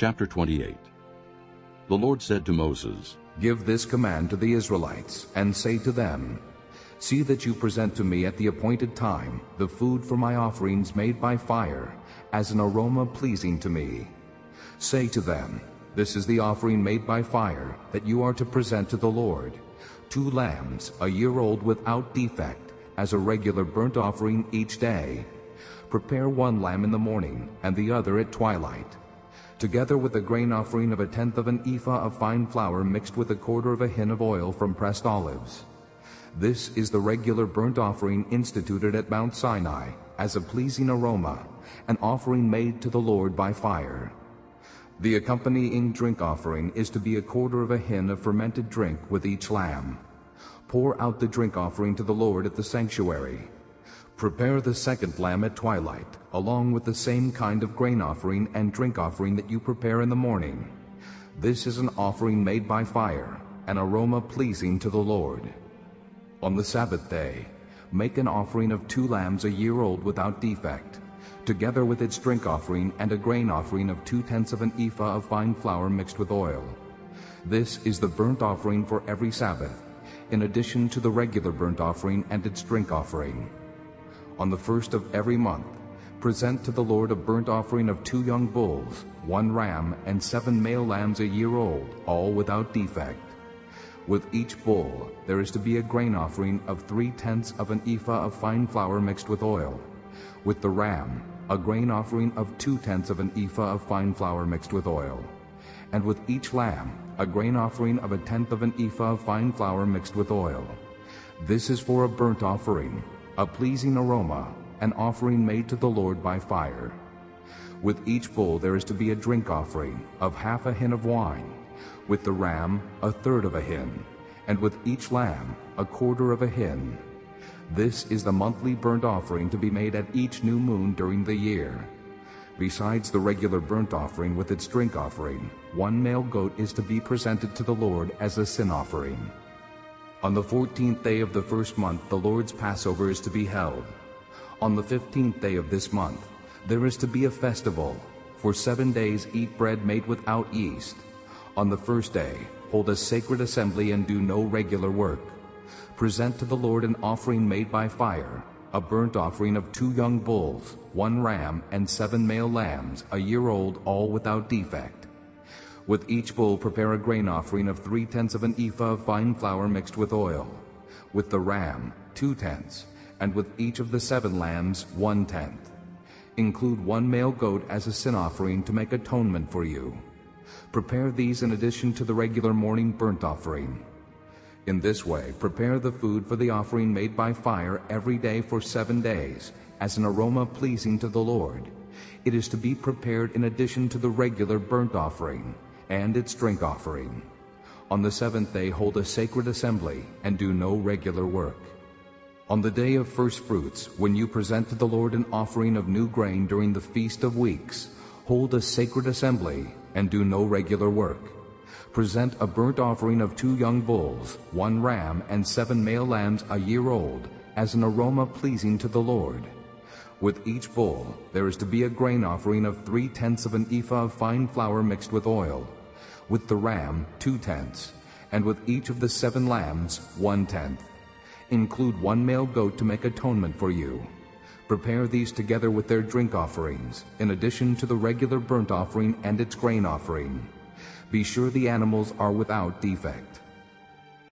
Chapter 28 The Lord said to Moses, Give this command to the Israelites, and say to them, See that you present to me at the appointed time the food for my offerings made by fire, as an aroma pleasing to me. Say to them, This is the offering made by fire that you are to present to the Lord, two lambs a year old without defect, as a regular burnt offering each day. Prepare one lamb in the morning, and the other at twilight. Together with the grain offering of a tenth of an ephah of fine flour mixed with a quarter of a hin of oil from pressed olives. This is the regular burnt offering instituted at Mount Sinai as a pleasing aroma, an offering made to the Lord by fire. The accompanying drink offering is to be a quarter of a hin of fermented drink with each lamb. Pour out the drink offering to the Lord at the sanctuary. Prepare the second lamb at twilight, along with the same kind of grain offering and drink offering that you prepare in the morning. This is an offering made by fire, an aroma pleasing to the Lord. On the Sabbath day, make an offering of two lambs a year old without defect, together with its drink offering and a grain offering of two-tenths of an ephah of fine flour mixed with oil. This is the burnt offering for every Sabbath, in addition to the regular burnt offering and its drink offering. On the first of every month, present to the Lord a burnt offering of two young bulls, one ram, and seven male lambs a year old, all without defect. With each bull there is to be a grain offering of three-tenths of an ephah of fine flour mixed with oil. With the ram, a grain offering of two-tenths of an ephah of fine flour mixed with oil. And with each lamb, a grain offering of a tenth of an ephah of fine flour mixed with oil. This is for a burnt offering, a pleasing aroma, an offering made to the Lord by fire. With each bull there is to be a drink offering of half a hin of wine, with the ram a third of a hin, and with each lamb a quarter of a hin. This is the monthly burnt offering to be made at each new moon during the year. Besides the regular burnt offering with its drink offering, one male goat is to be presented to the Lord as a sin offering. On the fourteenth day of the first month the Lord's Passover is to be held. On the fifteenth day of this month there is to be a festival. For seven days eat bread made without yeast. On the first day hold a sacred assembly and do no regular work. Present to the Lord an offering made by fire, a burnt offering of two young bulls, one ram, and seven male lambs, a year old, all without defect. With each bull prepare a grain offering of three-tenths of an ephah of fine flour mixed with oil. With the ram, two-tenths, and with each of the seven lambs, one-tenth. Include one male goat as a sin offering to make atonement for you. Prepare these in addition to the regular morning burnt offering. In this way, prepare the food for the offering made by fire every day for seven days, as an aroma pleasing to the Lord. It is to be prepared in addition to the regular burnt offering and its drink offering. On the seventh day hold a sacred assembly, and do no regular work. On the day of first fruits, when you present to the Lord an offering of new grain during the Feast of Weeks, hold a sacred assembly, and do no regular work. Present a burnt offering of two young bulls, one ram, and seven male lambs a year old, as an aroma pleasing to the Lord. With each bull there is to be a grain offering of three-tenths of an ephah of fine flour mixed with oil, with the ram two-tenths, and with each of the seven lambs one-tenth. Include one male goat to make atonement for you. Prepare these together with their drink offerings, in addition to the regular burnt offering and its grain offering. Be sure the animals are without defect.